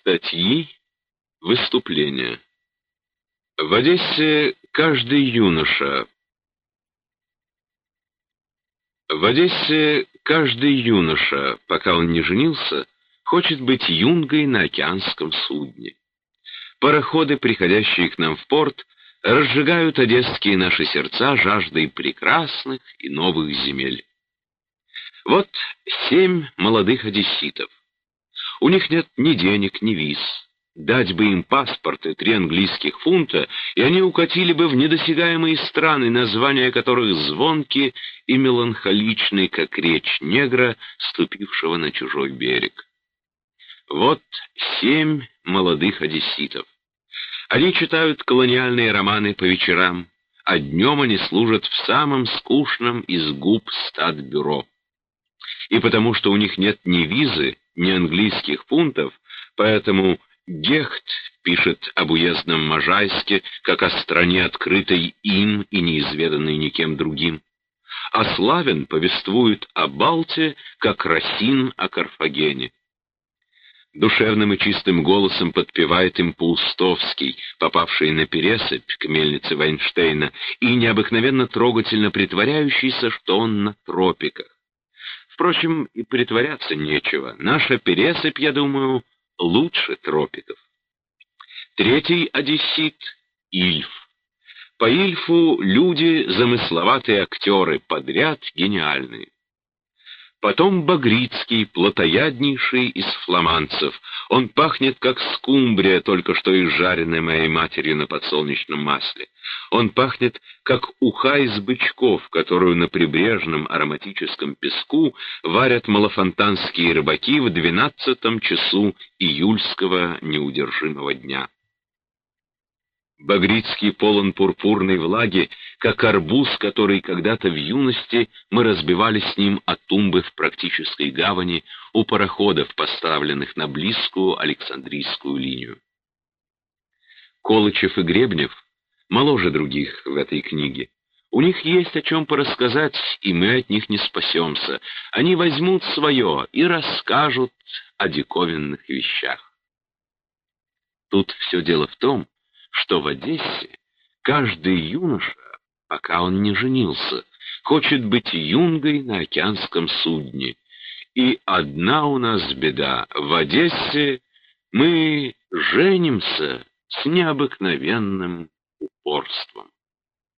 Статьи, выступления. В Одессе каждый юноша. В Одессе каждый юноша, пока он не женился, хочет быть юнгой на океанском судне. Пароходы, приходящие к нам в порт, разжигают одесские наши сердца жаждой прекрасных и новых земель. Вот семь молодых одесситов. У них нет ни денег, ни виз. Дать бы им паспорты, три английских фунта, и они укатили бы в недосягаемые страны, названия которых звонки и меланхоличны, как речь негра, ступившего на чужой берег. Вот семь молодых одесситов. Они читают колониальные романы по вечерам, а днем они служат в самом скучном из губ статбюро. И потому что у них нет ни визы, ни английских фунтов, поэтому Гехт пишет об уездном Можайске, как о стране, открытой им и неизведанной никем другим. А Славин повествует о Балте, как Росин о Карфагене. Душевным и чистым голосом подпевает им Паустовский, попавший на пересыпь к мельнице Вайнштейна, и необыкновенно трогательно притворяющийся, что он на тропиках. Впрочем, и притворяться нечего. Наша пересыпь, я думаю, лучше тропиков. Третий одессит — Ильф. По Ильфу люди — замысловатые актеры, подряд гениальные. Потом Багрицкий, плотояднейший из фламанцев. Он пахнет, как скумбрия, только что изжаренная моей матерью на подсолнечном масле. Он пахнет, как уха из бычков, которую на прибрежном ароматическом песку варят малофонтанские рыбаки в двенадцатом часу июльского неудержимого дня. Багрицкий полон пурпурной влаги, как арбуз, который когда-то в юности мы разбивали с ним от тумбы в практической гавани у пароходов, поставленных на близкую Александрийскую линию. Колычев и Гребнев моложе других в этой книге. У них есть о чем порассказать, и мы от них не спасемся. Они возьмут свое и расскажут о диковинных вещах. Тут все дело в том, что в Одессе каждый юноша, пока он не женился, хочет быть юнгой на океанском судне. И одна у нас беда. В Одессе мы женимся с необыкновенным упорством.